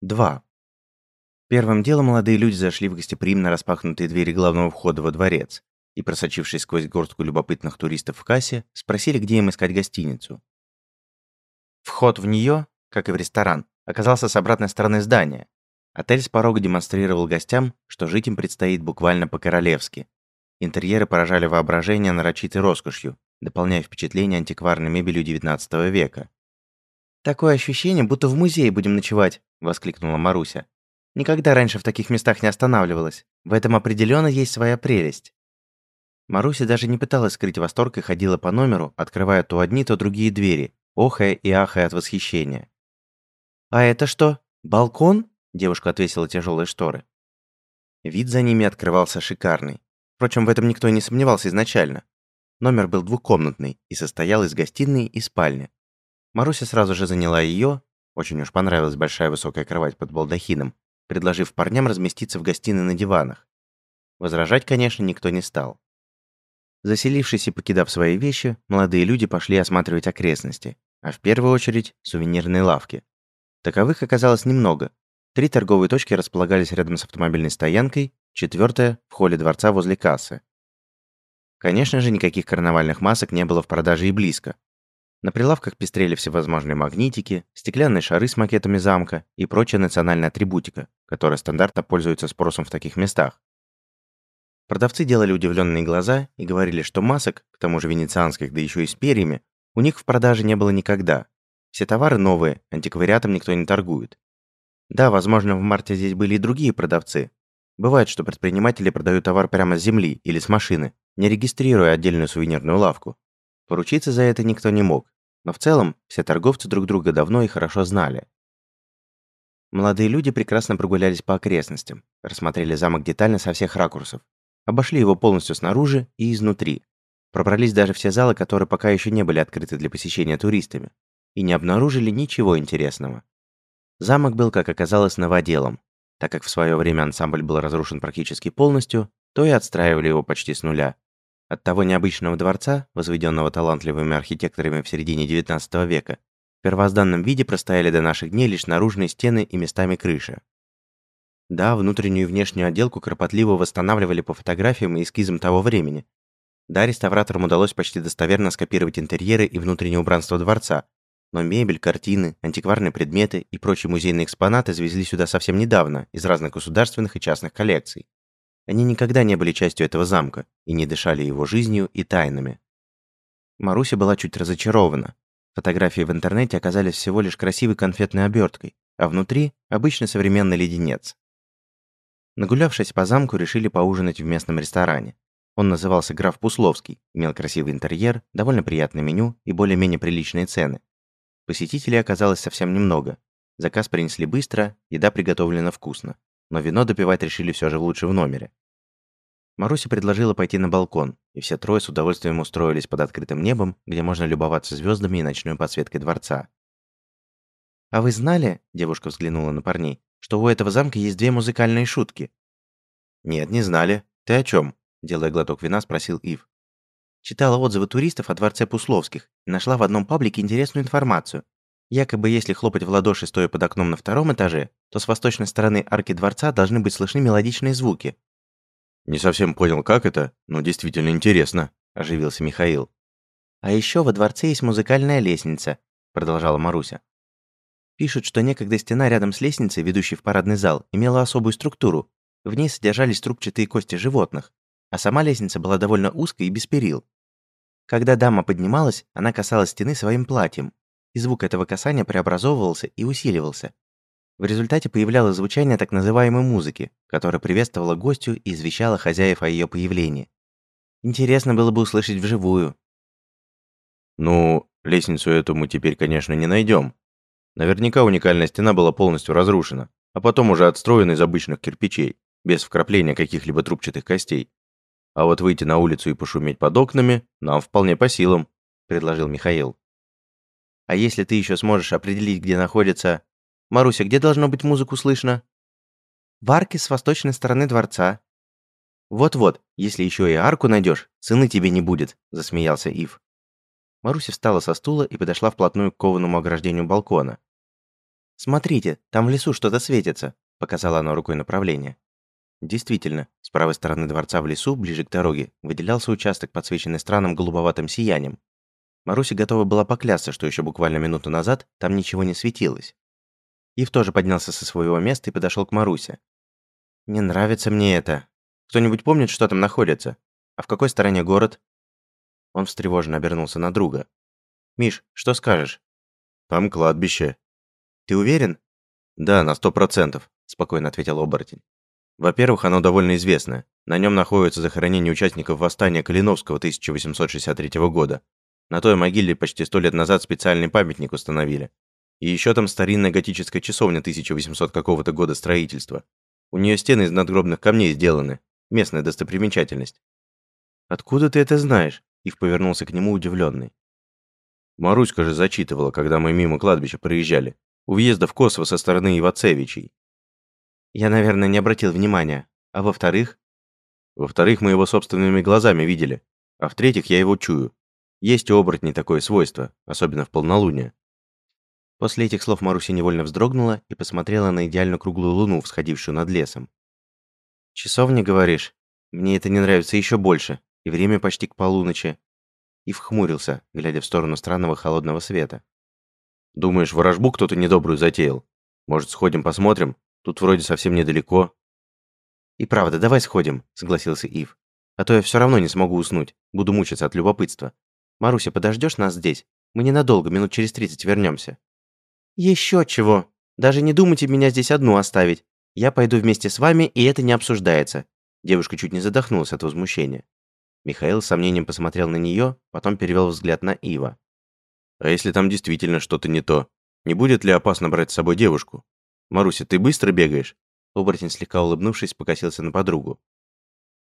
2. Первым делом молодые люди зашли в гостеприимно распахнутые двери главного входа во дворец и, просочившись сквозь горстку любопытных туристов в кассе, спросили, где им искать гостиницу. Вход в нее, как и в ресторан, оказался с обратной стороны здания. Отель с порога демонстрировал гостям, что жить им предстоит буквально по-королевски. Интерьеры поражали воображение нарочитой роскошью, дополняя впечатление антикварной мебелью XIX века. «Такое ощущение, будто в музее будем ночевать», — воскликнула Маруся. «Никогда раньше в таких местах не останавливалась. В этом определенно есть своя прелесть». Маруся даже не пыталась скрыть восторг и ходила по номеру, открывая то одни, то другие двери, охая и ахая от восхищения. «А это что? Балкон?» – девушка отвесила тяжелые шторы. Вид за ними открывался шикарный. Впрочем, в этом никто и не сомневался изначально. Номер был двухкомнатный и состоял из гостиной и спальни. Маруся сразу же заняла ее, очень уж понравилась большая высокая кровать под балдахином, предложив парням разместиться в гостиной на диванах. Возражать, конечно, никто не стал. Заселившись и покидав свои вещи, молодые люди пошли осматривать окрестности, а в первую очередь сувенирные лавки. Таковых оказалось немного. Три торговые точки располагались рядом с автомобильной стоянкой, четвертая – в холле дворца возле кассы. Конечно же, никаких карнавальных масок не было в продаже и близко, на прилавках пестрели всевозможные магнитики, стеклянные шары с макетами замка и прочая национальная атрибутика, которая стандартно пользуется спросом в таких местах. Продавцы делали удивленные глаза и говорили, что масок, к тому же венецианских, да еще и с перьями, у них в продаже не было никогда. Все товары новые, антиквариатом никто не торгует. Да, возможно, в марте здесь были и другие продавцы. Бывает, что предприниматели продают товар прямо с земли или с машины, не регистрируя отдельную сувенирную лавку. Поручиться за это никто не мог, но в целом все торговцы друг друга давно и хорошо знали. Молодые люди прекрасно прогулялись по окрестностям, рассмотрели замок детально со всех ракурсов, обошли его полностью снаружи и изнутри, пробрались даже все залы, которые пока еще не были открыты для посещения туристами, и не обнаружили ничего интересного. Замок был, как оказалось, новоделом, так как в свое время ансамбль был разрушен практически полностью, то и отстраивали его почти с нуля, от того необычного дворца, возведенного талантливыми архитекторами в середине XIX века, в первозданном виде простояли до наших дней лишь наружные стены и местами крыши. Да, внутреннюю и внешнюю отделку кропотливо восстанавливали по фотографиям и эскизам того времени. Да, реставраторам удалось почти достоверно скопировать интерьеры и внутреннее убранство дворца, но мебель, картины, антикварные предметы и прочие музейные экспонаты завезли сюда совсем недавно из разных государственных и частных коллекций. Они никогда не были частью этого замка и не дышали его жизнью и тайнами. Маруся была чуть разочарована. Фотографии в интернете оказались всего лишь красивой конфетной оберткой, а внутри – обычный современный леденец. Нагулявшись по замку, решили поужинать в местном ресторане. Он назывался «Граф Пусловский», имел красивый интерьер, довольно приятное меню и более-менее приличные цены. Посетителей оказалось совсем немного. Заказ принесли быстро, еда приготовлена вкусно но вино допивать решили все же лучше в номере. Маруся предложила пойти на балкон, и все трое с удовольствием устроились под открытым небом, где можно любоваться звездами и ночной подсветкой дворца. «А вы знали, — девушка взглянула на парней, — что у этого замка есть две музыкальные шутки?» «Нет, не знали. Ты о чем? делая глоток вина, спросил Ив. Читала отзывы туристов о дворце Пусловских и нашла в одном паблике интересную информацию. Якобы, если хлопать в ладоши, стоя под окном на втором этаже, то с восточной стороны арки дворца должны быть слышны мелодичные звуки. «Не совсем понял, как это, но действительно интересно», – оживился Михаил. «А еще во дворце есть музыкальная лестница», – продолжала Маруся. Пишут, что некогда стена рядом с лестницей, ведущей в парадный зал, имела особую структуру. В ней содержались трубчатые кости животных, а сама лестница была довольно узкой и без перил. Когда дама поднималась, она касалась стены своим платьем, и звук этого касания преобразовывался и усиливался. В результате появлялось звучание так называемой музыки, которая приветствовала гостю и извещала хозяев о ее появлении. Интересно было бы услышать вживую. Ну, лестницу эту мы теперь, конечно, не найдем. Наверняка уникальная стена была полностью разрушена, а потом уже отстроена из обычных кирпичей, без вкрапления каких-либо трубчатых костей. А вот выйти на улицу и пошуметь под окнами нам вполне по силам, предложил Михаил. А если ты еще сможешь определить, где находится... Маруся, где должно быть музыку слышно? В арке с восточной стороны дворца. Вот-вот, если еще и арку найдешь, цены тебе не будет, засмеялся Ив. Маруся встала со стула и подошла вплотную к кованому ограждению балкона. «Смотрите, там в лесу что-то светится», — показала она рукой направление. Действительно, с правой стороны дворца в лесу, ближе к дороге, выделялся участок, подсвеченный странным голубоватым сиянием. Маруся готова была поклясться, что еще буквально минуту назад там ничего не светилось. Ив тоже поднялся со своего места и подошел к Марусе. «Не нравится мне это. Кто-нибудь помнит, что там находится? А в какой стороне город?» Он встревоженно обернулся на друга. «Миш, что скажешь?» «Там кладбище». «Ты уверен?» «Да, на сто процентов», – спокойно ответил оборотень. «Во-первых, оно довольно известно. На нем находятся захоронения участников восстания Калиновского 1863 года. На той могиле почти сто лет назад специальный памятник установили. И еще там старинная готическая часовня 1800 какого-то года строительства. У нее стены из надгробных камней сделаны. Местная достопримечательность. «Откуда ты это знаешь?» Ив повернулся к нему удивленный. Маруська же зачитывала, когда мы мимо кладбища проезжали. У въезда в Косово со стороны Ивацевичей. Я, наверное, не обратил внимания. А во-вторых? Во-вторых, мы его собственными глазами видели. А в-третьих, я его чую. Есть у оборотней такое свойство, особенно в полнолуние. После этих слов Маруся невольно вздрогнула и посмотрела на идеально круглую луну, всходившую над лесом. «Часовня, говоришь? Мне это не нравится еще больше, и время почти к полуночи». И вхмурился, глядя в сторону странного холодного света. «Думаешь, ворожбу кто-то недобрую затеял? Может, сходим посмотрим? Тут вроде совсем недалеко». «И правда, давай сходим», — согласился Ив. «А то я все равно не смогу уснуть, буду мучиться от любопытства. Маруся, подождешь нас здесь? Мы ненадолго, минут через тридцать вернемся. Еще чего. Даже не думайте меня здесь одну оставить. Я пойду вместе с вами, и это не обсуждается. Девушка чуть не задохнулась от возмущения. Михаил с сомнением посмотрел на нее, потом перевел взгляд на Ива. А если там действительно что-то не то? Не будет ли опасно брать с собой девушку? Маруся, ты быстро бегаешь? Оборотень, слегка улыбнувшись, покосился на подругу.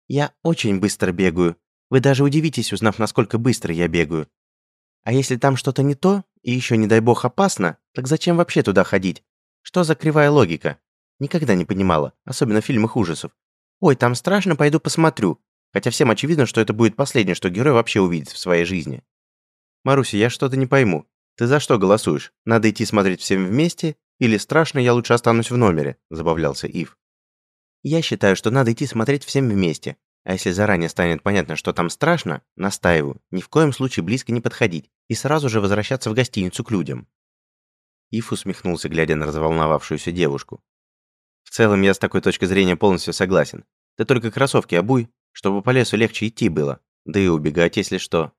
«Я очень быстро бегаю. Вы даже удивитесь, узнав, насколько быстро я бегаю. А если там что-то не то, и еще, не дай бог, опасно, так зачем вообще туда ходить? Что за кривая логика? Никогда не понимала, особенно в фильмах ужасов. Ой, там страшно, пойду посмотрю. Хотя всем очевидно, что это будет последнее, что герой вообще увидит в своей жизни. Маруся, я что-то не пойму. Ты за что голосуешь? Надо идти смотреть всем вместе? Или страшно, я лучше останусь в номере? Забавлялся Ив. Я считаю, что надо идти смотреть всем вместе. А если заранее станет понятно, что там страшно, настаиваю, ни в коем случае близко не подходить и сразу же возвращаться в гостиницу к людям. Иф усмехнулся, глядя на разволновавшуюся девушку. В целом, я с такой точки зрения полностью согласен. Ты только кроссовки обуй, чтобы по лесу легче идти было. Да и убегать, если что.